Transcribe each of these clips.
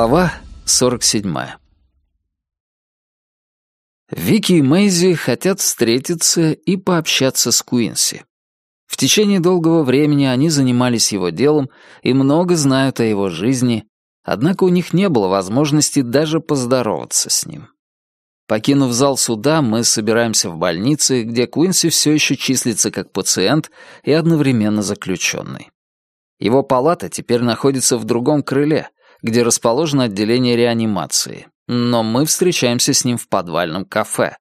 Глава 47. Вики и Мэйзи хотят встретиться и пообщаться с Куинси. В течение долгого времени они занимались его делом и много знают о его жизни, однако у них не было возможности даже поздороваться с ним. Покинув зал суда, мы собираемся в больнице, где Куинси все еще числится как пациент и одновременно заключенный. Его палата теперь находится в другом крыле — где расположено отделение реанимации, но мы встречаемся с ним в подвальном кафе.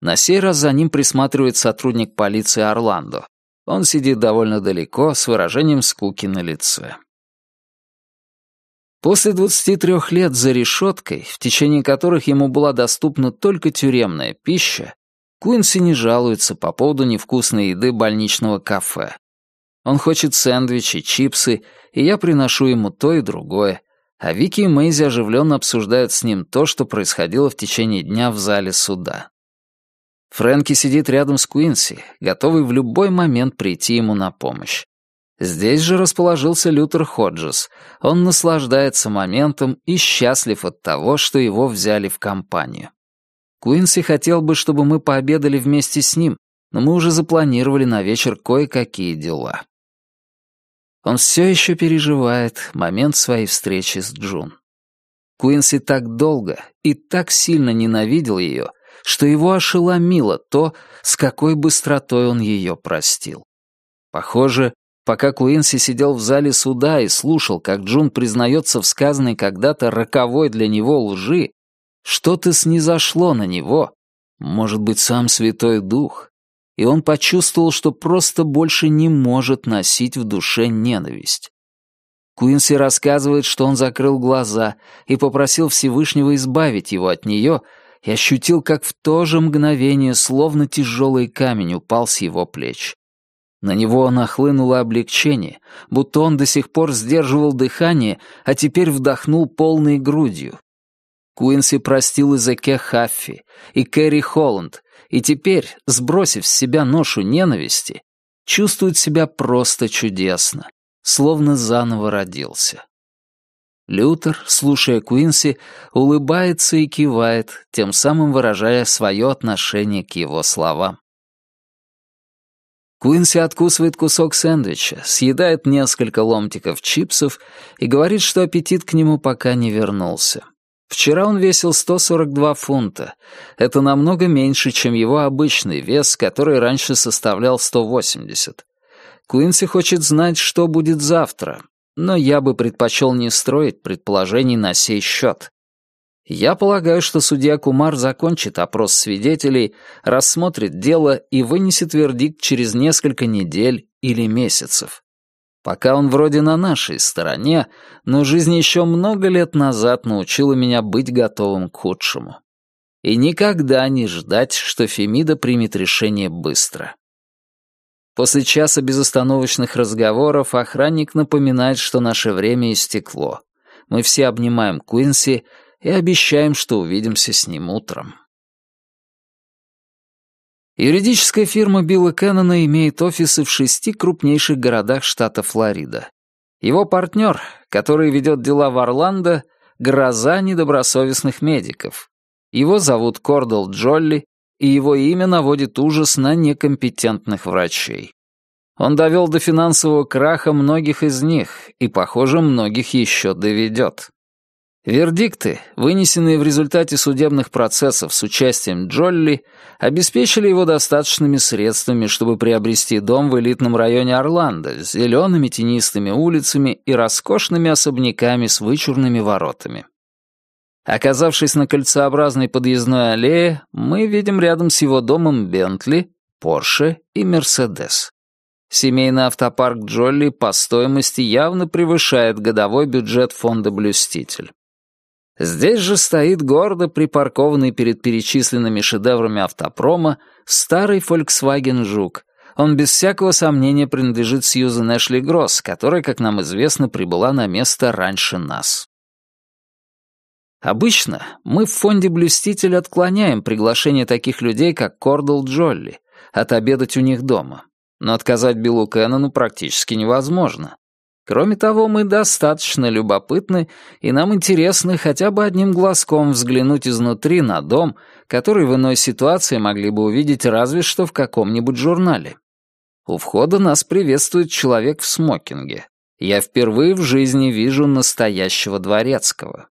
На сей раз за ним присматривает сотрудник полиции Орландо. Он сидит довольно далеко, с выражением скуки на лице. После 23 лет за решеткой, в течение которых ему была доступна только тюремная пища, Куинси не жалуется по поводу невкусной еды больничного кафе. Он хочет сэндвичи, чипсы, и я приношу ему то и другое, а Вики и Мэйзи оживленно обсуждают с ним то, что происходило в течение дня в зале суда. Фрэнки сидит рядом с Куинси, готовый в любой момент прийти ему на помощь. Здесь же расположился Лютер Ходжес. Он наслаждается моментом и счастлив от того, что его взяли в компанию. Куинси хотел бы, чтобы мы пообедали вместе с ним, но мы уже запланировали на вечер кое-какие дела. Он все еще переживает момент своей встречи с Джун. Куинси так долго и так сильно ненавидел ее, что его ошеломило то, с какой быстротой он ее простил. Похоже, пока Куинси сидел в зале суда и слушал, как Джун признается в сказанной когда-то роковой для него лжи, что-то снизошло на него, может быть, сам Святой Дух, и он почувствовал, что просто больше не может носить в душе ненависть. Куинси рассказывает, что он закрыл глаза и попросил Всевышнего избавить его от нее, и ощутил, как в то же мгновение словно тяжелый камень упал с его плеч. На него нахлынуло облегчение, будто он до сих пор сдерживал дыхание, а теперь вдохнул полной грудью. Куинси простил Изеке Хаффи и Кэрри Холланд, и теперь, сбросив с себя ношу ненависти, чувствует себя просто чудесно, словно заново родился. Лютер, слушая Куинси, улыбается и кивает, тем самым выражая свое отношение к его словам. Куинси откусывает кусок сэндвича, съедает несколько ломтиков чипсов и говорит, что аппетит к нему пока не вернулся. Вчера он весил 142 фунта. Это намного меньше, чем его обычный вес, который раньше составлял 180. Куинси хочет знать, что будет завтра, но я бы предпочел не строить предположений на сей счет. Я полагаю, что судья Кумар закончит опрос свидетелей, рассмотрит дело и вынесет вердикт через несколько недель или месяцев. Пока он вроде на нашей стороне, но жизнь еще много лет назад научила меня быть готовым к худшему. И никогда не ждать, что Фемида примет решение быстро. После часа безостановочных разговоров охранник напоминает, что наше время истекло. Мы все обнимаем Куинси и обещаем, что увидимся с ним утром. Юридическая фирма Билла Кеннона имеет офисы в шести крупнейших городах штата Флорида. Его партнер, который ведет дела в Орландо, гроза недобросовестных медиков. Его зовут Кордал Джолли, и его имя наводит ужас на некомпетентных врачей. Он довел до финансового краха многих из них, и, похоже, многих еще доведет. Вердикты, вынесенные в результате судебных процессов с участием Джолли, обеспечили его достаточными средствами, чтобы приобрести дом в элитном районе Орландо с зелеными тенистыми улицами и роскошными особняками с вычурными воротами. Оказавшись на кольцеобразной подъездной аллее, мы видим рядом с его домом Бентли, Порше и Мерседес. Семейный автопарк Джолли по стоимости явно превышает годовой бюджет фонда «Блюститель». Здесь же стоит гордо припаркованный перед перечисленными шедеврами автопрома старый Volkswagen Жук. Он без всякого сомнения принадлежит Сьюзен Эшли Гросс, которая, как нам известно, прибыла на место раньше нас. Обычно мы в фонде «Блюститель» отклоняем приглашение таких людей, как Кордл Джолли, отобедать у них дома. Но отказать Биллу Кеннону практически невозможно. Кроме того, мы достаточно любопытны, и нам интересно хотя бы одним глазком взглянуть изнутри на дом, который в иной ситуации могли бы увидеть разве что в каком-нибудь журнале. У входа нас приветствует человек в смокинге. Я впервые в жизни вижу настоящего дворецкого.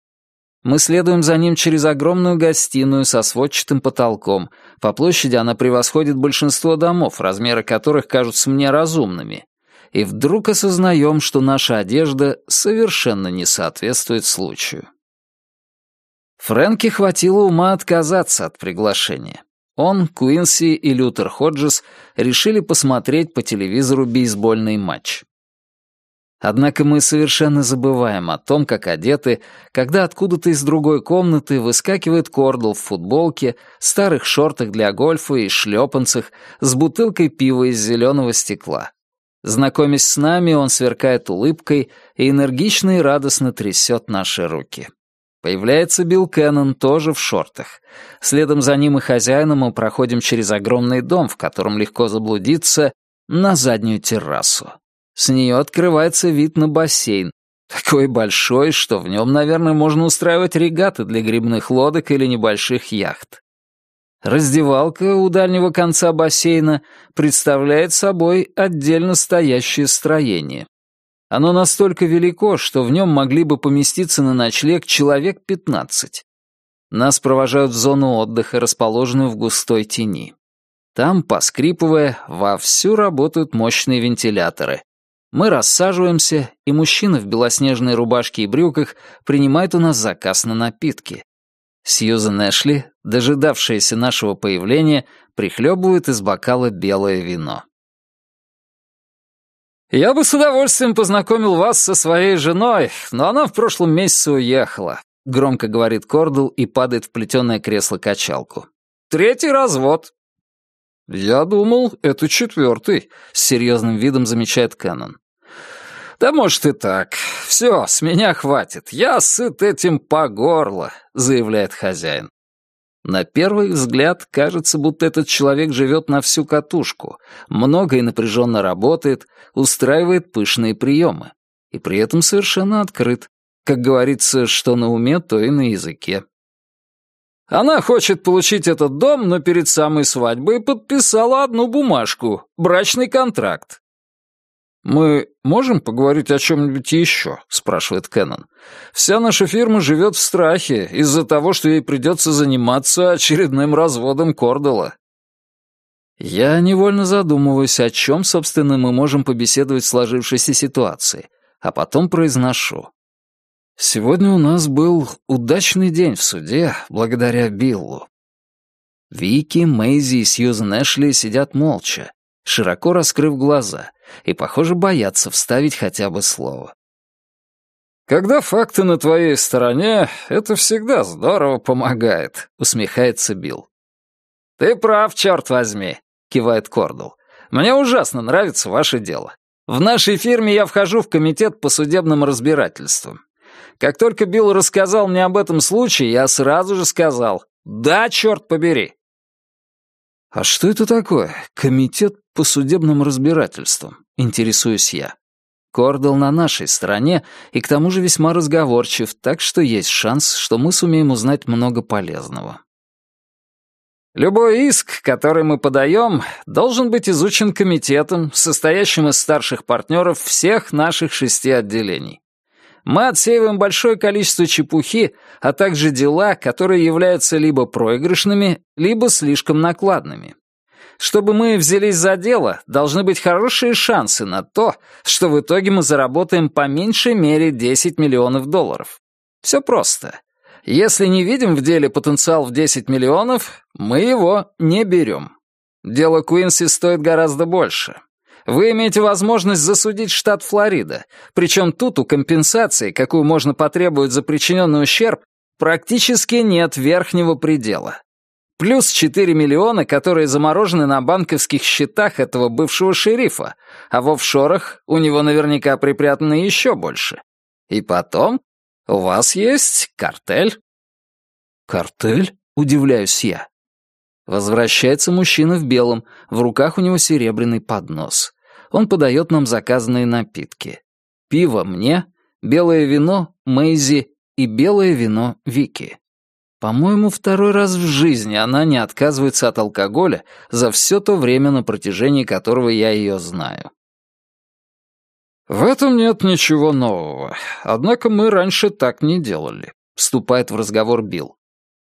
Мы следуем за ним через огромную гостиную со сводчатым потолком. По площади она превосходит большинство домов, размеры которых кажутся мне разумными и вдруг осознаем, что наша одежда совершенно не соответствует случаю. Фрэнке хватило ума отказаться от приглашения. Он, Куинси и Лютер Ходжес решили посмотреть по телевизору бейсбольный матч. Однако мы совершенно забываем о том, как одеты, когда откуда-то из другой комнаты выскакивает Кордл в футболке, старых шортах для гольфа и шлепанцах с бутылкой пива из зеленого стекла. Знакомясь с нами, он сверкает улыбкой и энергично и радостно трясет наши руки. Появляется Билл Кеннон тоже в шортах. Следом за ним и хозяином мы проходим через огромный дом, в котором легко заблудиться, на заднюю террасу. С нее открывается вид на бассейн, такой большой, что в нем, наверное, можно устраивать регаты для грибных лодок или небольших яхт. Раздевалка у дальнего конца бассейна представляет собой отдельно стоящее строение. Оно настолько велико, что в нем могли бы поместиться на ночлег человек 15. Нас провожают в зону отдыха, расположенную в густой тени. Там, поскрипывая, вовсю работают мощные вентиляторы. Мы рассаживаемся, и мужчина в белоснежной рубашке и брюках принимает у нас заказ на напитки. Сьюзен Эшли, дожидавшаяся нашего появления, прихлебывает из бокала белое вино. «Я бы с удовольствием познакомил вас со своей женой, но она в прошлом месяце уехала», — громко говорит Кордл и падает в плетеное кресло-качалку. «Третий развод». «Я думал, это четвертый», — с серьезным видом замечает Кэннон. «Да может и так. Все, с меня хватит. Я сыт этим по горло», — заявляет хозяин. На первый взгляд кажется, будто этот человек живет на всю катушку, много и напряженно работает, устраивает пышные приемы. И при этом совершенно открыт. Как говорится, что на уме, то и на языке. Она хочет получить этот дом, но перед самой свадьбой подписала одну бумажку — брачный контракт. «Мы можем поговорить о чем-нибудь еще?» — спрашивает Кеннон. «Вся наша фирма живет в страхе из-за того, что ей придется заниматься очередным разводом Кордела». Я невольно задумываюсь, о чем, собственно, мы можем побеседовать в сложившейся ситуации, а потом произношу. Сегодня у нас был удачный день в суде, благодаря Биллу. Вики, Мэйзи и Сьюзен Эшли сидят молча, широко раскрыв глаза, и, похоже, боятся вставить хотя бы слово. «Когда факты на твоей стороне, это всегда здорово помогает», — усмехается Билл. «Ты прав, черт возьми», — кивает Кордл. «Мне ужасно нравится ваше дело. В нашей фирме я вхожу в комитет по судебным разбирательствам. Как только Билл рассказал мне об этом случае, я сразу же сказал «Да, черт побери!» «А что это такое? Комитет по судебным разбирательствам?» — интересуюсь я. Кордал на нашей стороне и к тому же весьма разговорчив, так что есть шанс, что мы сумеем узнать много полезного. Любой иск, который мы подаем, должен быть изучен комитетом, состоящим из старших партнеров всех наших шести отделений. Мы отсеиваем большое количество чепухи, а также дела, которые являются либо проигрышными, либо слишком накладными. Чтобы мы взялись за дело, должны быть хорошие шансы на то, что в итоге мы заработаем по меньшей мере 10 миллионов долларов. Все просто. Если не видим в деле потенциал в 10 миллионов, мы его не берем. Дело Куинси стоит гораздо больше. Вы имеете возможность засудить штат Флорида, причем тут у компенсации, какую можно потребовать за причиненный ущерб, практически нет верхнего предела. Плюс 4 миллиона, которые заморожены на банковских счетах этого бывшего шерифа, а в офшорах у него наверняка припрятано еще больше. И потом у вас есть картель. Картель? Удивляюсь я. Возвращается мужчина в белом, в руках у него серебряный поднос. Он подает нам заказанные напитки. пиво мне, белое вино Мэйзи и белое вино Вики. По-моему, второй раз в жизни она не отказывается от алкоголя за все то время, на протяжении которого я ее знаю. «В этом нет ничего нового. Однако мы раньше так не делали», — вступает в разговор Билл.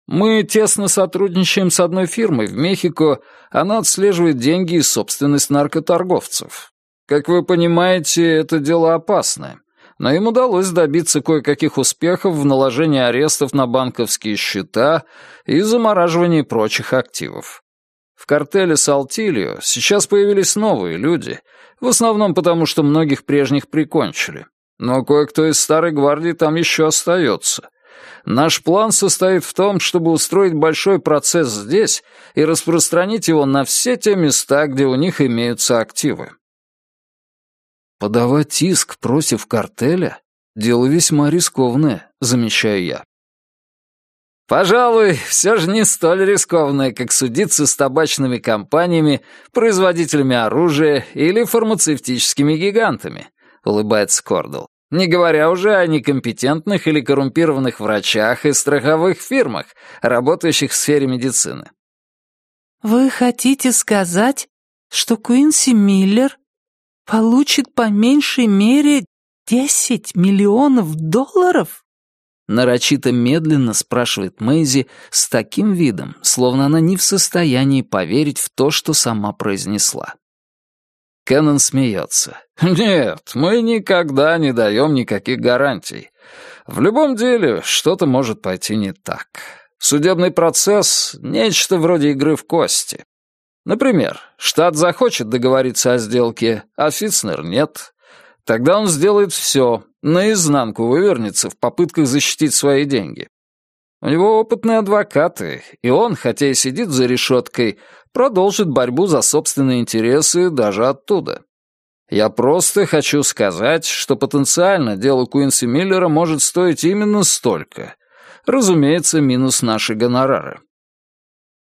«Мы тесно сотрудничаем с одной фирмой в Мехико, она отслеживает деньги и собственность наркоторговцев. Как вы понимаете, это дело опасное но им удалось добиться кое-каких успехов в наложении арестов на банковские счета и замораживании прочих активов. В картеле Салтилио сейчас появились новые люди, в основном потому, что многих прежних прикончили. Но кое-кто из старой гвардии там еще остается. Наш план состоит в том, чтобы устроить большой процесс здесь и распространить его на все те места, где у них имеются активы. Подавать иск против картеля — дело весьма рискованное, замечаю я. Пожалуй, все же не столь рискованное, как судиться с табачными компаниями, производителями оружия или фармацевтическими гигантами, улыбается Кордл. Не говоря уже о некомпетентных или коррумпированных врачах и страховых фирмах, работающих в сфере медицины. «Вы хотите сказать, что Куинси Миллер получит по меньшей мере десять миллионов долларов?» Нарочито медленно спрашивает Мэйзи с таким видом, словно она не в состоянии поверить в то, что сама произнесла. Кэннон смеется. «Нет, мы никогда не даем никаких гарантий. В любом деле что-то может пойти не так. Судебный процесс — нечто вроде игры в кости. Например, штат захочет договориться о сделке, а Фитцнер нет. Тогда он сделает все, наизнанку вывернется в попытках защитить свои деньги. У него опытные адвокаты, и он, хотя и сидит за решеткой, продолжит борьбу за собственные интересы даже оттуда. Я просто хочу сказать, что потенциально дело Куинси Миллера может стоить именно столько. Разумеется, минус наши гонорары.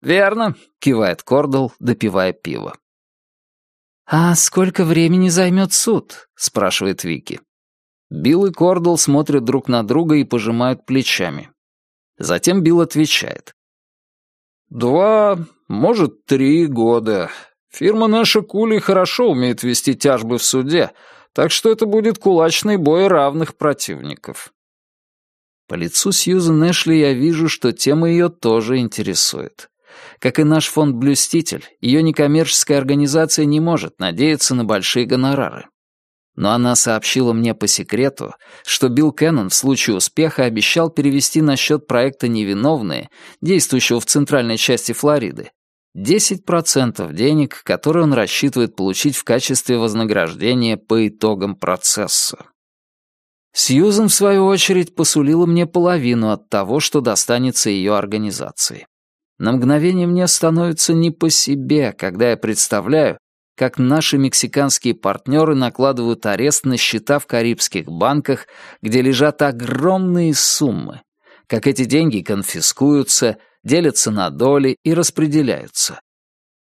«Верно», — кивает Кордл, допивая пиво. «А сколько времени займет суд?» — спрашивает Вики. Билл и Кордл смотрят друг на друга и пожимают плечами. Затем Билл отвечает. «Два, может, три года. Фирма наша Кули хорошо умеет вести тяжбы в суде, так что это будет кулачный бой равных противников». По лицу Сьюзен Эшли я вижу, что тема ее тоже интересует. Как и наш фонд-блюститель, ее некоммерческая организация не может надеяться на большие гонорары. Но она сообщила мне по секрету, что Билл Кеннон в случае успеха обещал перевести на счет проекта «Невиновные», действующего в центральной части Флориды, 10% денег, которые он рассчитывает получить в качестве вознаграждения по итогам процесса. Сьюзен, в свою очередь, посулила мне половину от того, что достанется ее организации. На мгновение мне становится не по себе, когда я представляю, как наши мексиканские партнеры накладывают арест на счета в карибских банках, где лежат огромные суммы, как эти деньги конфискуются, делятся на доли и распределяются.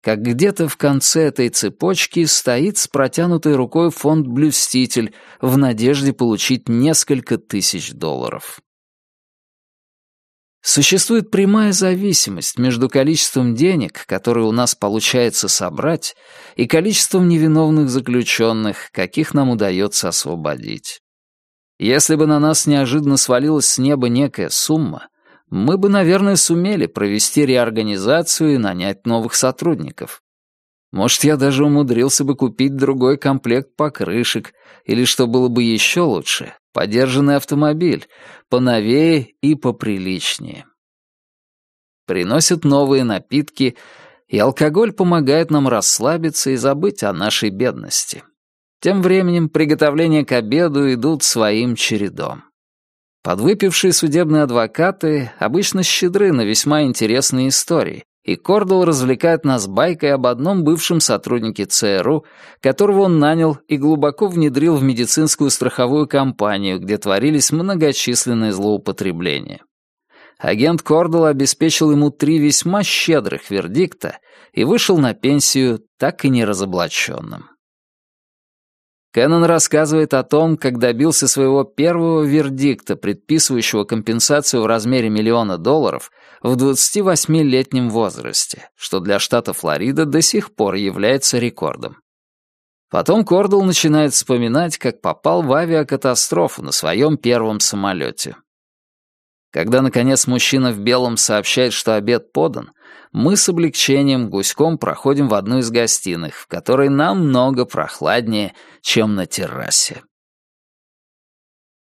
Как где-то в конце этой цепочки стоит с протянутой рукой фонд-блюститель в надежде получить несколько тысяч долларов. Существует прямая зависимость между количеством денег, которые у нас получается собрать, и количеством невиновных заключенных, каких нам удается освободить. Если бы на нас неожиданно свалилась с неба некая сумма, мы бы, наверное, сумели провести реорганизацию и нанять новых сотрудников. Может, я даже умудрился бы купить другой комплект покрышек, или, что было бы еще лучше, подержанный автомобиль, поновее и поприличнее. Приносят новые напитки, и алкоголь помогает нам расслабиться и забыть о нашей бедности. Тем временем приготовления к обеду идут своим чередом. Подвыпившие судебные адвокаты обычно щедры на весьма интересные истории, и Кордл развлекает нас байкой об одном бывшем сотруднике ЦРУ, которого он нанял и глубоко внедрил в медицинскую страховую компанию, где творились многочисленные злоупотребления. Агент Кордл обеспечил ему три весьма щедрых вердикта и вышел на пенсию так и не разоблаченным. Кеннон рассказывает о том, как добился своего первого вердикта, предписывающего компенсацию в размере миллиона долларов в 28-летнем возрасте, что для штата Флорида до сих пор является рекордом. Потом Кордл начинает вспоминать, как попал в авиакатастрофу на своем первом самолете. Когда, наконец, мужчина в белом сообщает, что обед подан, мы с облегчением гуськом проходим в одну из гостиных, в которой намного прохладнее, чем на террасе.